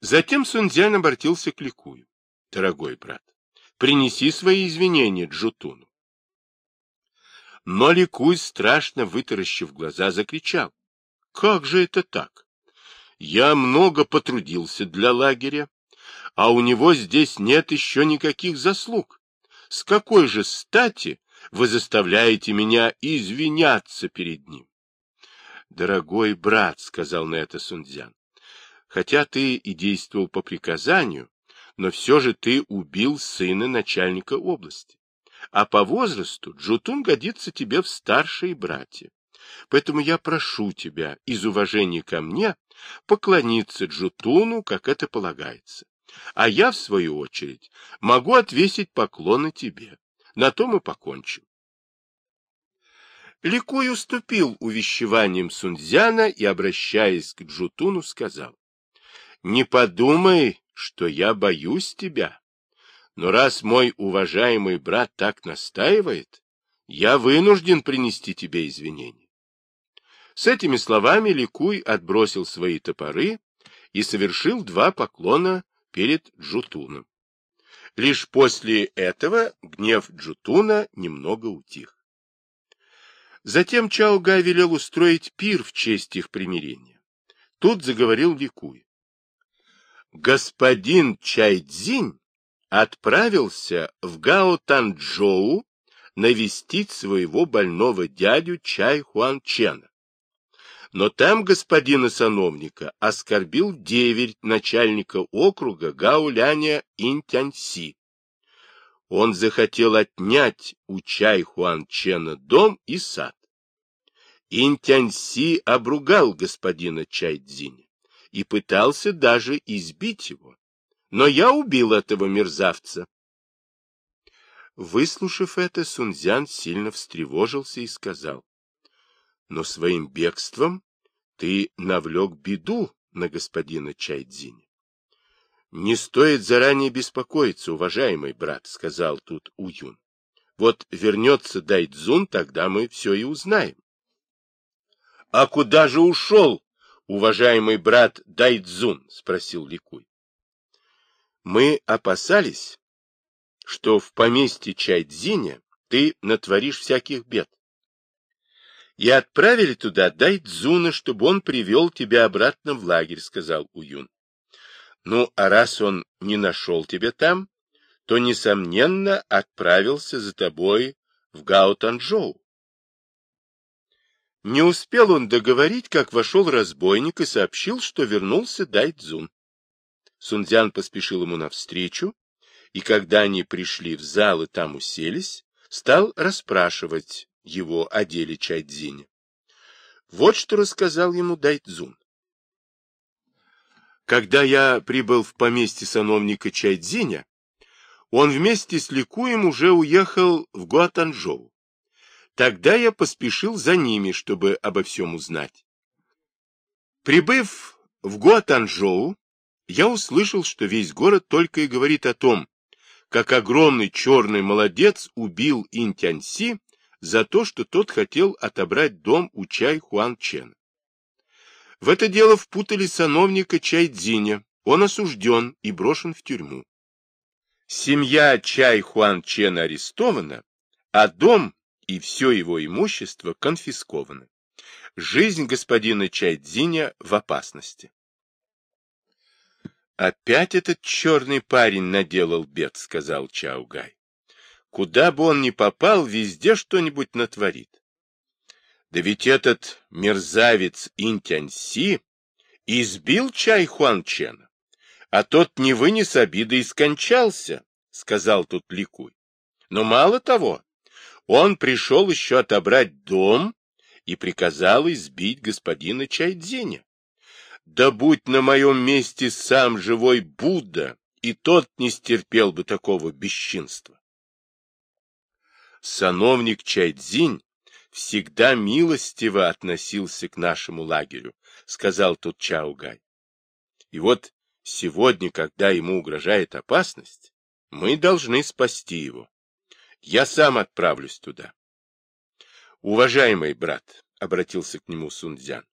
Затем Сунцзян обратился к Ликую. Дорогой брат, принеси свои извинения Джутуну. Но Ликуй, страшно вытаращив глаза, закричал. Как же это так? Я много потрудился для лагеря, а у него здесь нет еще никаких заслуг. С какой же стати вы заставляете меня извиняться перед ним? Дорогой брат, — сказал на это Сунцзян, — хотя ты и действовал по приказанию, но все же ты убил сына начальника области. А по возрасту Джутун годится тебе в старшие братья. Поэтому я прошу тебя из уважения ко мне поклониться Джутуну, как это полагается. А я, в свою очередь, могу отвесить поклоны тебе. На том и покончим. Ликуй уступил увещеваниям Сунцзяна и, обращаясь к Джутуну, сказал, «Не подумай, что я боюсь тебя, но раз мой уважаемый брат так настаивает, я вынужден принести тебе извинения». С этими словами Ликуй отбросил свои топоры и совершил два поклона перед Джутуном. Лишь после этого гнев Джутуна немного утих. Затем Чао Гай велел устроить пир в честь их примирения. Тут заговорил Ликуй. Господин Чайцзинь отправился в Гао-Танчжоу навестить своего больного дядю Чай Хуанчена. Но там господина сановника оскорбил деверь начальника округа Гауляня Интяньси. Он захотел отнять у Чай Хуанчена дом и сад. Интяньси обругал господина Чайдзиня и пытался даже избить его. Но я убил этого мерзавца. Выслушав это, Сунцзян сильно встревожился и сказал, но своим бегством ты навлек беду на господина Чайдзиня. — Не стоит заранее беспокоиться, уважаемый брат, — сказал тут Уюн. — Вот вернется Дайдзун, тогда мы все и узнаем. — А куда же ушел, уважаемый брат Дайдзун? — спросил Ликуй. — Мы опасались, что в поместье Чайдзиня ты натворишь всяких бед и отправили туда Дайдзуна, чтобы он привел тебя обратно в лагерь, — сказал Уюн. — Ну, а раз он не нашел тебя там, то, несомненно, отправился за тобой в Гаотанчжоу. Не успел он договорить, как вошел разбойник и сообщил, что вернулся Дайдзун. Сунцзян поспешил ему навстречу, и когда они пришли в зал и там уселись, стал расспрашивать его о деле Чайдзиня. Вот что рассказал ему Дайдзун. Когда я прибыл в поместье сановника Чайдзиня, он вместе с Ликуем уже уехал в Гуатанчжоу. Тогда я поспешил за ними, чтобы обо всем узнать. Прибыв в Гуатанчжоу, я услышал, что весь город только и говорит о том, как огромный черный молодец убил Интяньси за то, что тот хотел отобрать дом у Чай Хуан Чена. В это дело впутали сановника Чай Цзиня, он осужден и брошен в тюрьму. Семья Чай Хуан Чена арестована, а дом и все его имущество конфискованы. Жизнь господина Чай Цзиня в опасности. «Опять этот черный парень наделал бед», — сказал Чаугай. Куда бы он ни попал, везде что-нибудь натворит. Да ведь этот мерзавец Интяньси избил Чай Хуанчена, а тот не вынес обиды и скончался, — сказал тут Ликуй. Но мало того, он пришел еще отобрать дом и приказал избить господина Чайдзиня. Да будь на моем месте сам живой Будда, и тот не стерпел бы такого бесчинства сановник Чайдзинь всегда милостиво относился к нашему лагерю, сказал тут Чаугай. И вот сегодня, когда ему угрожает опасность, мы должны спасти его. Я сам отправлюсь туда. Уважаемый брат, обратился к нему Сунцзян,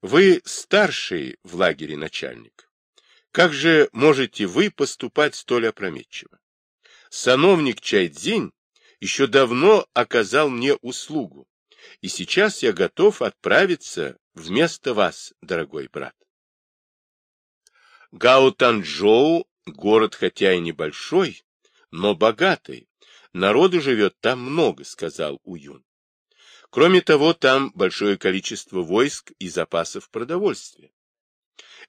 вы старший в лагере начальник. Как же можете вы поступать столь опрометчиво? Сановник Чайдзинь еще давно оказал мне услугу, и сейчас я готов отправиться вместо вас, дорогой брат. Гао-Танчжоу — город хотя и небольшой, но богатый. Народу живет там много, сказал Уюн. Кроме того, там большое количество войск и запасов продовольствия.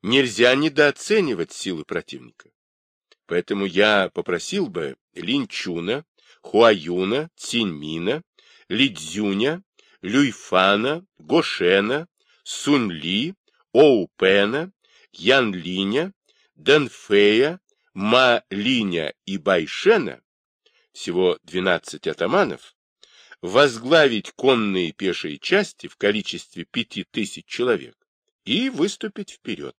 Нельзя недооценивать силы противника. Поэтому я попросил бы Линчуна, Хуаюна, Циньмина, Лидзюня, Люйфана, Гошена, Сунли, Оупена, Янлиня, Дэнфея, Ма Линя и Байшена, всего 12 атаманов, возглавить конные пешие части в количестве пяти тысяч человек и выступить вперед.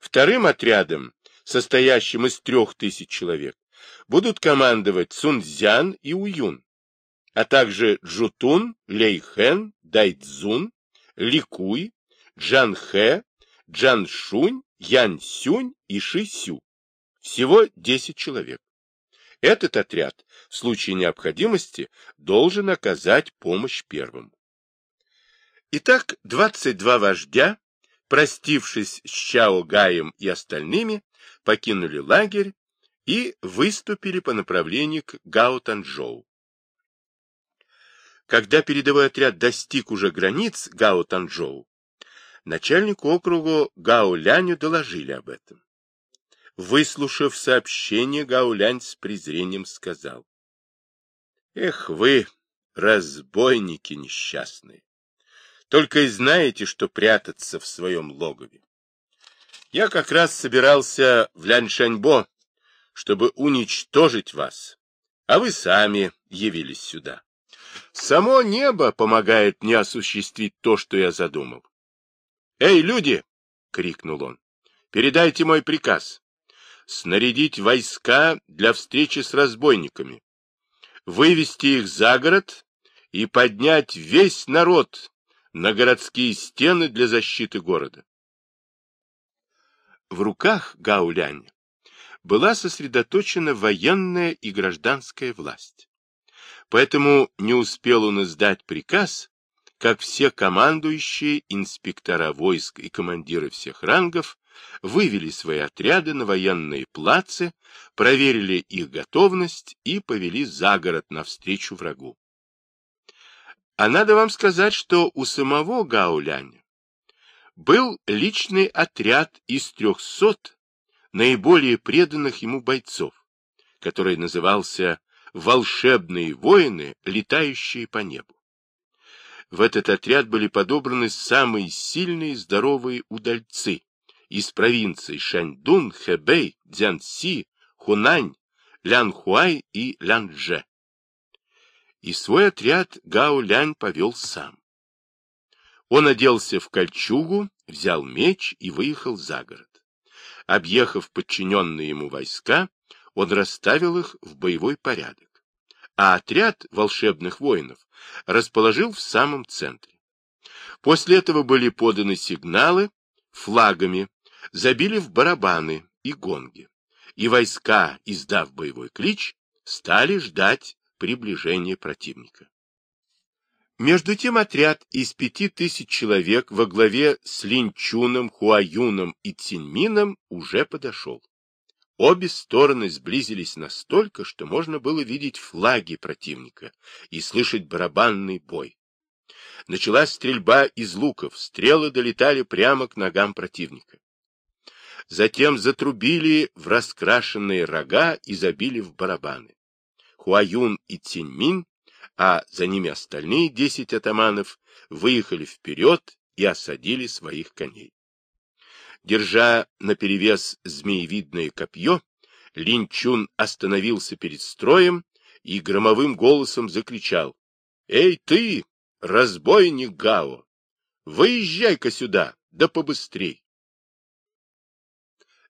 Вторым отрядом, состоящим из трех тысяч человек, будут командовать Цунцзян и Уюн, а также Джутун, Лейхэн, Дайцзун, Ликуй, Джанхэ, Джаншунь, Янсюнь и Шисю. Всего 10 человек. Этот отряд в случае необходимости должен оказать помощь первому. Итак, 22 вождя, простившись с Чао Гаем и остальными, покинули лагерь и выступили по направлению к Гао-Танчжоу. Когда передовой отряд достиг уже границ Гао-Танчжоу, начальнику округа Гао-Ляню доложили об этом. Выслушав сообщение, Гаулянь с презрением сказал. — Эх вы, разбойники несчастные! Только и знаете, что прятаться в своем логове. Я как раз собирался в Ляншаньбо, чтобы уничтожить вас, а вы сами явились сюда. Само небо помогает мне осуществить то, что я задумал. — Эй, люди! — крикнул он. — Передайте мой приказ снарядить войска для встречи с разбойниками, вывести их за город и поднять весь народ на городские стены для защиты города. В руках Гауляня была сосредоточена военная и гражданская власть. Поэтому не успел он издать приказ, как все командующие, инспектора войск и командиры всех рангов вывели свои отряды на военные плацы, проверили их готовность и повели за город навстречу врагу. А надо вам сказать, что у самого Гауляня был личный отряд из трехсот наиболее преданных ему бойцов, который назывался «Волшебные воины, летающие по небу». В этот отряд были подобраны самые сильные и здоровые удальцы, из провинций Шаньдун, Хэбэй, Цзянси, Хунань, Лянхуай и Лянже. И свой отряд Гао Лянь повел сам. Он оделся в кольчугу, взял меч и выехал за город. Объехав подчиненные ему войска, он расставил их в боевой порядок, а отряд волшебных воинов расположил в самом центре. После этого были поданы сигналы флагами, забили в барабаны и гонги, и войска, издав боевой клич, стали ждать приближения противника. Между тем отряд из пяти тысяч человек во главе с Линчуном, Хуаюном и Циньмином уже подошел. Обе стороны сблизились настолько, что можно было видеть флаги противника и слышать барабанный бой. Началась стрельба из луков, стрелы долетали прямо к ногам противника затем затрубили в раскрашенные рога и забили в барабаны. Хуаюн и Циньмин, а за ними остальные десять атаманов, выехали вперед и осадили своих коней. Держа наперевес змеевидное копье, Линчун остановился перед строем и громовым голосом закричал. — Эй ты, разбойник Гао, выезжай-ка сюда, да побыстрей!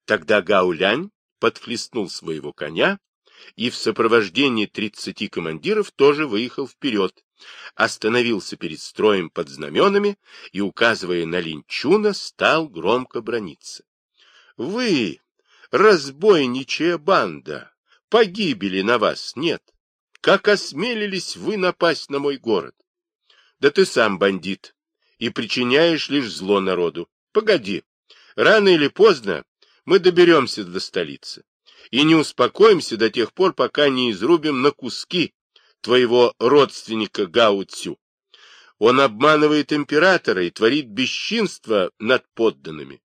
Тогда Гаулянь подхлестнул своего коня и в сопровождении тридцати командиров тоже выехал вперед, остановился перед строем под знаменами и, указывая на Линчуна, стал громко брониться. Вы, разбойничая банда, погибели на вас нет. Как осмелились вы напасть на мой город? Да ты сам бандит и причиняешь лишь зло народу. Погоди, рано или поздно мы доберемся до столицы и не успокоимся до тех пор, пока не изрубим на куски твоего родственника Гао. Он обманывает императора и творит бесчинство над подданными.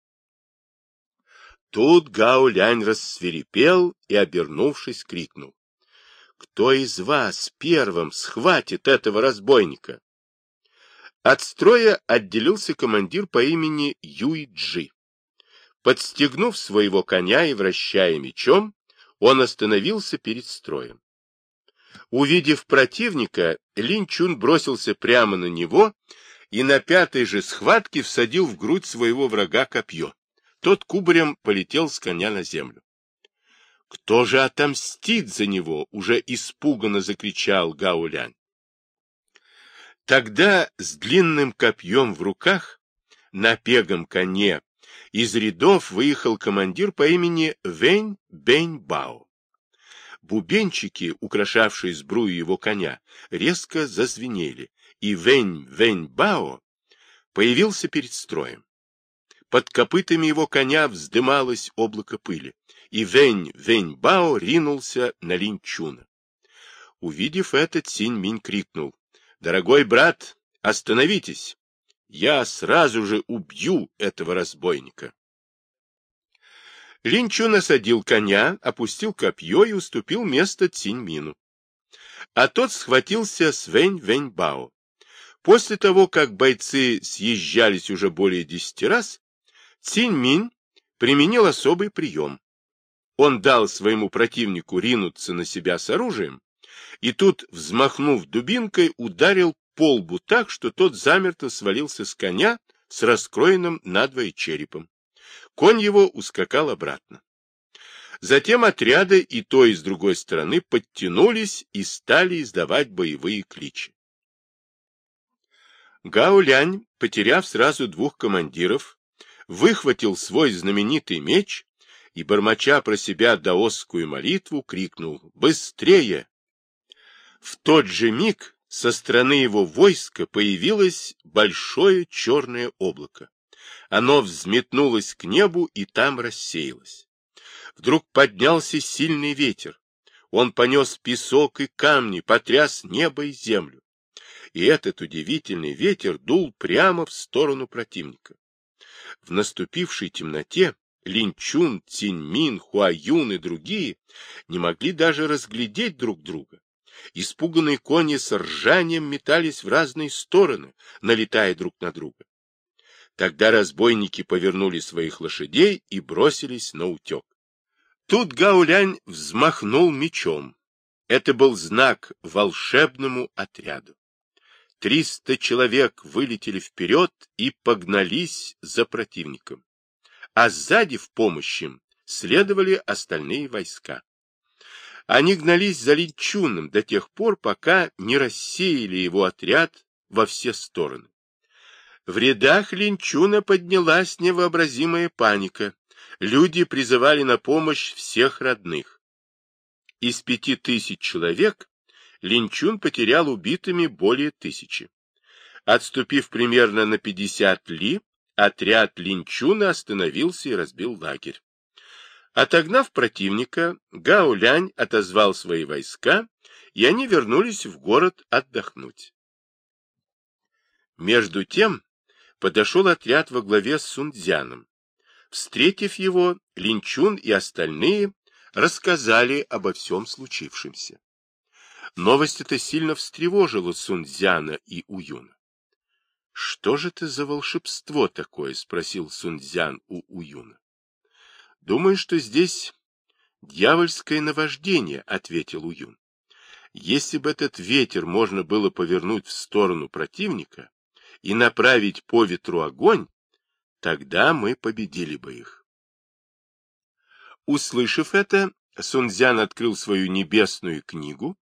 Тут Гао Лянь рассверепел и, обернувшись, крикнул. «Кто из вас первым схватит этого разбойника?» От строя отделился командир по имени Юй-Джи. Подстегнув своего коня и вращая мечом, он остановился перед строем. Увидев противника, Лин Чун бросился прямо на него и на пятой же схватке всадил в грудь своего врага копье. Тот кубарем полетел с коня на землю. «Кто же отомстит за него?» — уже испуганно закричал Гаулянь. Тогда с длинным копьем в руках, на пегом коне, из рядов выехал командир по имени Вэнь Бэнь Бао. Бубенчики, украшавшие сбрую его коня, резко зазвенели, и Вэнь Вэнь Бао появился перед строем. Под копытами его коня вздымалось облако пыли, и Вэнь Вэнь Бао ринулся на Линчуна. Увидев это, Цинь Минь крикнул. Дорогой брат, остановитесь. Я сразу же убью этого разбойника. Линчу насадил коня, опустил копье и уступил место Циньмину. А тот схватился с Вэнь-Вэнь-Бао. После того, как бойцы съезжались уже более десяти раз, Циньмин применил особый прием. Он дал своему противнику ринуться на себя с оружием, и тут, взмахнув дубинкой, ударил по лбу так, что тот замерто свалился с коня с раскроенным надвое черепом. Конь его ускакал обратно. Затем отряды и той, и с другой стороны подтянулись и стали издавать боевые кличи. Гаулянь, потеряв сразу двух командиров, выхватил свой знаменитый меч и, бормоча про себя даосскую молитву, крикнул «Быстрее! В тот же миг со стороны его войска появилось большое черное облако. Оно взметнулось к небу и там рассеялось. Вдруг поднялся сильный ветер. Он понес песок и камни, потряс небо и землю. И этот удивительный ветер дул прямо в сторону противника. В наступившей темноте Линчун, Циньмин, Хуаюн и другие не могли даже разглядеть друг друга. Испуганные кони с ржанием метались в разные стороны, налетая друг на друга. Тогда разбойники повернули своих лошадей и бросились на утек. Тут Гаулянь взмахнул мечом. Это был знак волшебному отряду. Триста человек вылетели вперед и погнались за противником. А сзади в помощь им следовали остальные войска. Они гнались за Линчуном до тех пор, пока не рассеяли его отряд во все стороны. В рядах Линчуна поднялась невообразимая паника. Люди призывали на помощь всех родных. Из пяти тысяч человек Линчун потерял убитыми более тысячи. Отступив примерно на пятьдесят ли, отряд Линчуна остановился и разбил лагерь. Отогнав противника, Гао Лянь отозвал свои войска, и они вернулись в город отдохнуть. Между тем подошел отряд во главе с Сунцзяном. Встретив его, Линчун и остальные рассказали обо всем случившемся. Новость эта сильно встревожила Сунцзяна и Уюна. — Что же это за волшебство такое? — спросил Сунцзян у Уюна. Думаю, что здесь дьявольское наваждение, ответил Уюн. Если бы этот ветер можно было повернуть в сторону противника и направить по ветру огонь, тогда мы победили бы их. Услышав это, Сунцзян открыл свою небесную книгу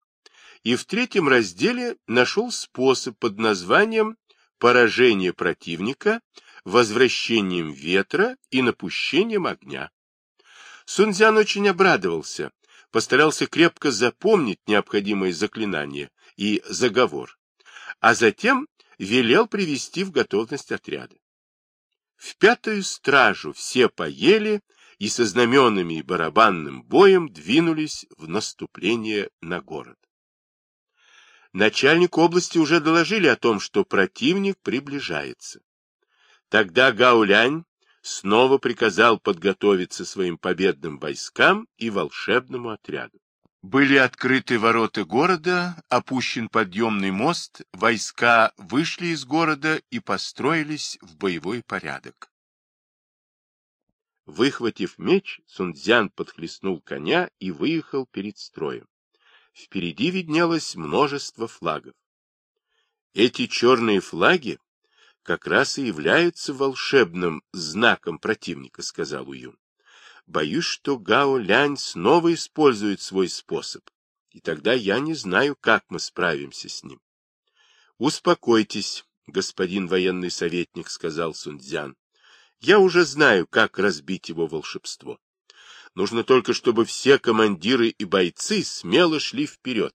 и в третьем разделе нашел способ под названием «Поражение противника возвращением ветра и напущением огня. Сунцзян очень обрадовался, постарался крепко запомнить необходимые заклинания и заговор, а затем велел привести в готовность отряды. В пятую стражу все поели и со знаменами и барабанным боем двинулись в наступление на город. Начальник области уже доложили о том, что противник приближается. Тогда Гаулянь снова приказал подготовиться своим победным войскам и волшебному отряду. Были открыты ворота города, опущен подъемный мост, войска вышли из города и построились в боевой порядок. Выхватив меч, Сунцзян подхлестнул коня и выехал перед строем. Впереди виднелось множество флагов. Эти черные флаги как раз и являются волшебным знаком противника, сказал Уюн. Боюсь, что Гао Лянь снова использует свой способ, и тогда я не знаю, как мы справимся с ним. Успокойтесь, господин военный советник, сказал Сунцзян. Я уже знаю, как разбить его волшебство. Нужно только, чтобы все командиры и бойцы смело шли вперед.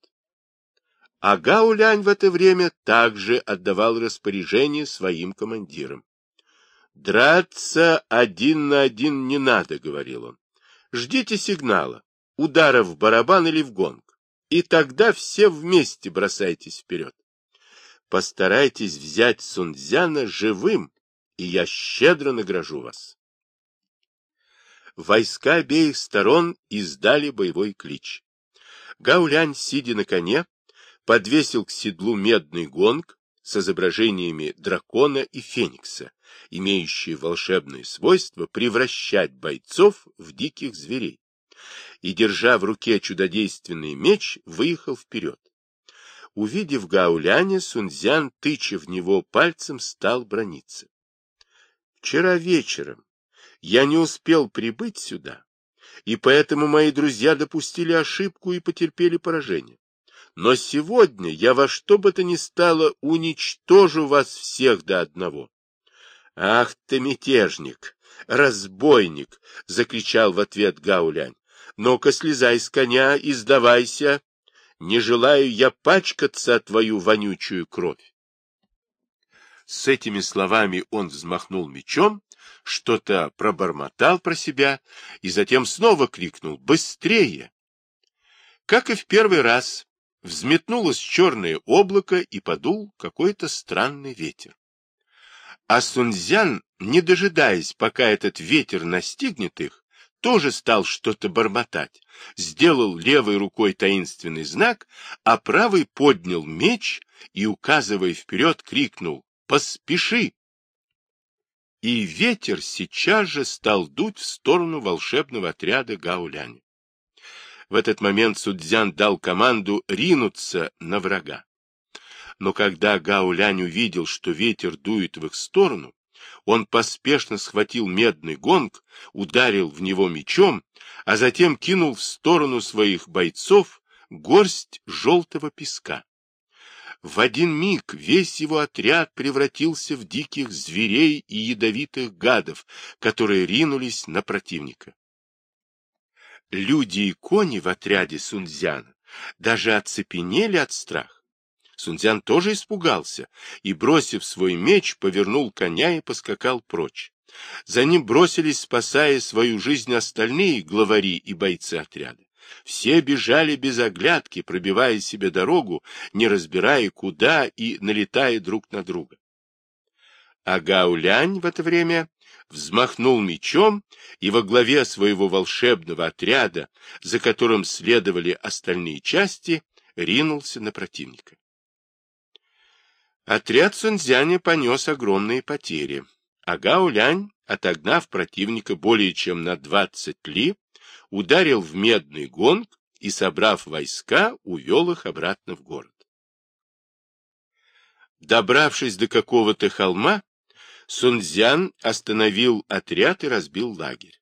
А Гаулянь в это время также отдавал распоряжение своим командирам. «Драться один на один не надо», — говорил он. «Ждите сигнала, удара в барабан или в гонг, и тогда все вместе бросайтесь вперед. Постарайтесь взять Сунцзяна живым, и я щедро награжу вас». Войска обеих сторон издали боевой клич. Гаулянь, сидя на коне, подвесил к седлу медный гонг с изображениями дракона и феникса, имеющие волшебное свойство превращать бойцов в диких зверей, и, держа в руке чудодейственный меч, выехал вперед. Увидев Гауляня, Сунцзян, тыча в него пальцем, стал брониться. Вчера вечером я не успел прибыть сюда, и поэтому мои друзья допустили ошибку и потерпели поражение. Но сегодня я во что бы то ни стало уничтожу вас всех до одного. — Ах ты, мятежник, разбойник! — закричал в ответ Гаулянь. — Ну-ка, слезай с коня и сдавайся. Не желаю я пачкаться о твою вонючую кровь. С этими словами он взмахнул мечом, что-то пробормотал про себя и затем снова крикнул «Быстрее!». Как и в первый раз, взметнулось черное облако и подул какой-то странный ветер. А Сунцзян, не дожидаясь, пока этот ветер настигнет их, тоже стал что-то бормотать, сделал левой рукой таинственный знак, а правой поднял меч и, указывая вперед, крикнул «Поспеши!». И ветер сейчас же стал дуть в сторону волшебного отряда Гауляня. В этот момент Судзян дал команду ринуться на врага. Но когда Гаулянь увидел, что ветер дует в их сторону, он поспешно схватил медный гонг, ударил в него мечом, а затем кинул в сторону своих бойцов горсть желтого песка. В один миг весь его отряд превратился в диких зверей и ядовитых гадов, которые ринулись на противника. Люди и кони в отряде Сунцзяна даже оцепенели от страха. Сунцзян тоже испугался и, бросив свой меч, повернул коня и поскакал прочь. За ним бросились, спасая свою жизнь, остальные главари и бойцы отряда. Все бежали без оглядки, пробивая себе дорогу, не разбирая куда и налетая друг на друга. А Гаулянь в это время взмахнул мечом и во главе своего волшебного отряда, за которым следовали остальные части, ринулся на противника. Отряд Сунцзяня понес огромные потери, а Гаолянь, отогнав противника более чем на двадцать ли, ударил в медный гонг и, собрав войска, увел их обратно в город. Добравшись до какого-то холма, Сунцзян остановил отряд и разбил лагерь.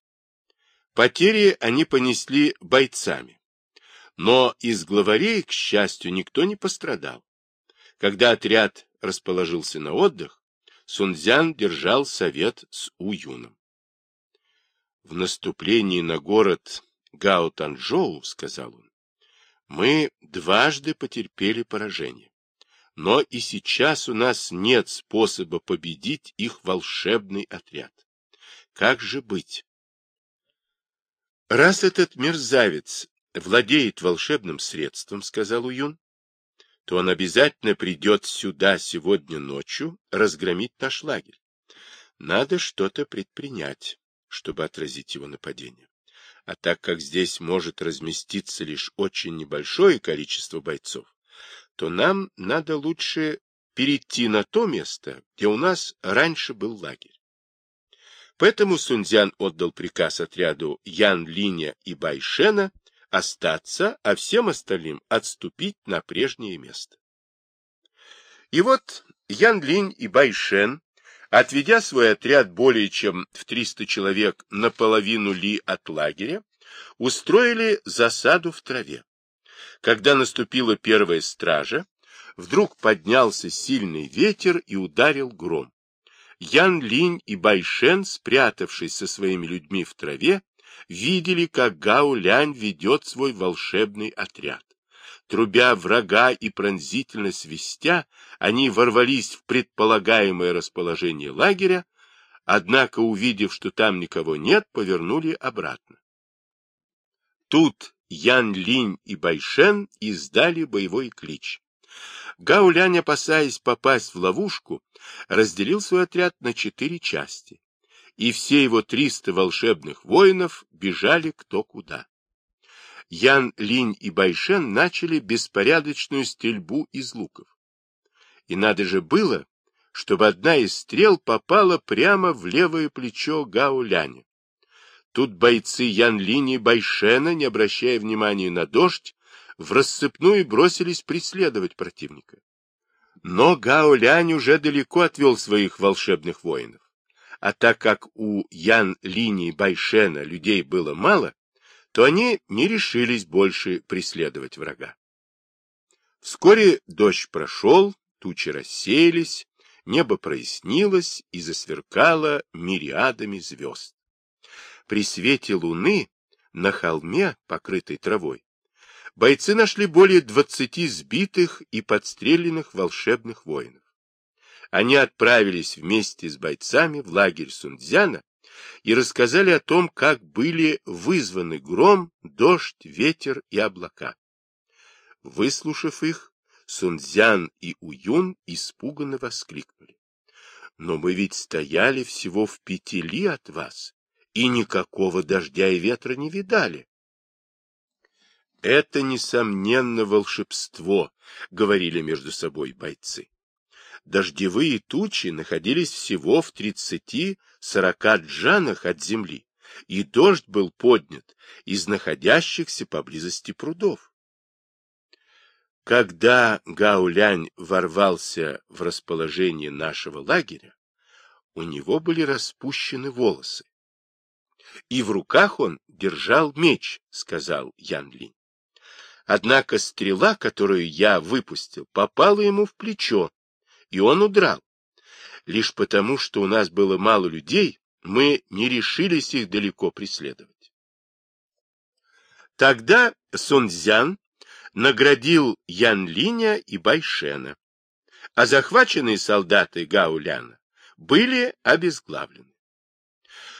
Потери они понесли бойцами. Но из главарей, к счастью, никто не пострадал. Когда отряд расположился на отдых, Сунцзян держал совет с Уюном. В наступлении на город Гао-Танчжоу, сказал он, мы дважды потерпели поражение. Но и сейчас у нас нет способа победить их волшебный отряд. Как же быть? Раз этот мерзавец владеет волшебным средством, сказал Уюн, то он обязательно придет сюда сегодня ночью разгромить наш лагерь. Надо что-то предпринять, чтобы отразить его нападение. А так как здесь может разместиться лишь очень небольшое количество бойцов, то нам надо лучше перейти на то место, где у нас раньше был лагерь. Поэтому Сунцзян отдал приказ отряду Ян Линя и Байшена остаться, а всем остальным отступить на прежнее место. И вот Ян Линь и Байшен Отведя свой отряд более чем в 300 человек наполовину ли от лагеря, устроили засаду в траве. Когда наступила первая стража, вдруг поднялся сильный ветер и ударил гром. Ян Линь и Байшен, спрятавшись со своими людьми в траве, видели, как Гао Лянь ведет свой волшебный отряд. Трубя врага и пронзительно свистя, они ворвались в предполагаемое расположение лагеря, однако, увидев, что там никого нет, повернули обратно. Тут Ян Линь и Байшен издали боевой клич. Гаулянь, опасаясь попасть в ловушку, разделил свой отряд на четыре части, и все его триста волшебных воинов бежали кто куда. Ян Линь и Байшен начали беспорядочную стрельбу из луков. И надо же было, чтобы одна из стрел попала прямо в левое плечо Гао Ляня. Тут бойцы Ян Линь и Байшена, не обращая внимания на дождь, в рассыпную бросились преследовать противника. Но Гао Лянь уже далеко отвел своих волшебных воинов. А так как у Ян Линь и Байшена людей было мало, то они не решились больше преследовать врага. Вскоре дождь прошел, тучи рассеялись, небо прояснилось и засверкало мириадами звезд. При свете луны на холме, покрытой травой, бойцы нашли более двадцати сбитых и подстреленных волшебных воинов. Они отправились вместе с бойцами в лагерь Сунцзяна и рассказали о том, как были вызваны гром, дождь, ветер и облака. Выслушав их, Сунцзян и Уюн испуганно воскликнули. Но мы ведь стояли всего в пяти ли от вас, и никакого дождя и ветра не видали. Это, несомненно, волшебство, говорили между собой бойцы дождевые тучи находились всего в 30-40 джанах от земли, и дождь был поднят из находящихся поблизости прудов. Когда Гаулянь ворвался в расположение нашего лагеря, у него были распущены волосы. И в руках он держал меч, сказал Ян Линь. Однако стрела, которую я выпустил, попала ему в плечо, и он удрал. Лишь потому, что у нас было мало людей, мы не решились их далеко преследовать. Тогда Сунцзян наградил Ян Линя и Байшена, а захваченные солдаты Гауляна были обезглавлены.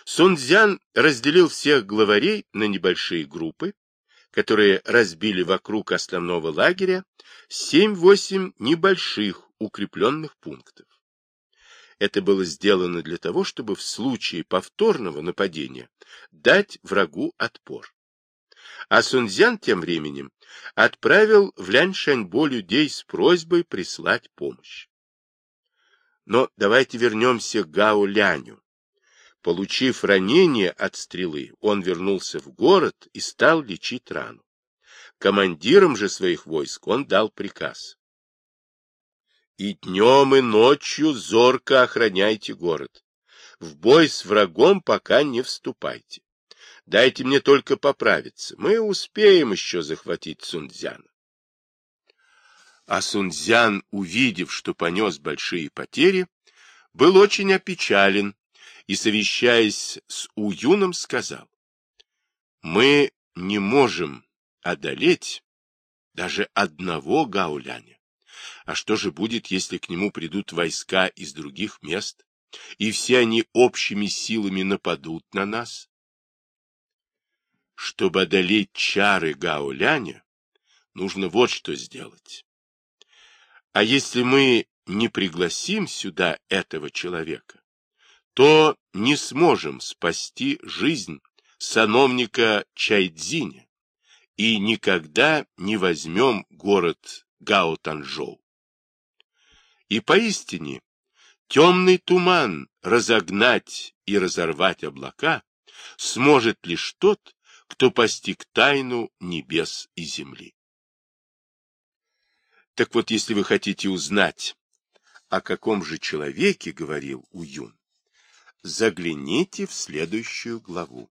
Сунцзян разделил всех главарей на небольшие группы, которые разбили вокруг основного лагеря семь-восемь небольших укрепленных пунктов. Это было сделано для того, чтобы в случае повторного нападения дать врагу отпор. А Сунцзян тем временем отправил в Ляньшаньбо людей с просьбой прислать помощь. Но давайте вернемся к Гао Ляню. Получив ранение от стрелы, он вернулся в город и стал лечить рану. Командирам же своих войск он дал приказ и днем, и ночью зорко охраняйте город. В бой с врагом пока не вступайте. Дайте мне только поправиться. Мы успеем еще захватить Сунцзяна. А Сунцзян, увидев, что понес большие потери, был очень опечален и, совещаясь с Уюном, сказал, «Мы не можем одолеть даже одного гауляня. А что же будет, если к нему придут войска из других мест, и все они общими силами нападут на нас? Чтобы одолеть чары гауляня, нужно вот что сделать. А если мы не пригласим сюда этого человека, то не сможем спасти жизнь сановника Чайдзиня и никогда не возьмем город Гао-Танжоу. И поистине, темный туман разогнать и разорвать облака сможет лишь тот, кто постиг тайну небес и земли. Так вот, если вы хотите узнать, о каком же человеке говорил Уюн, загляните в следующую главу.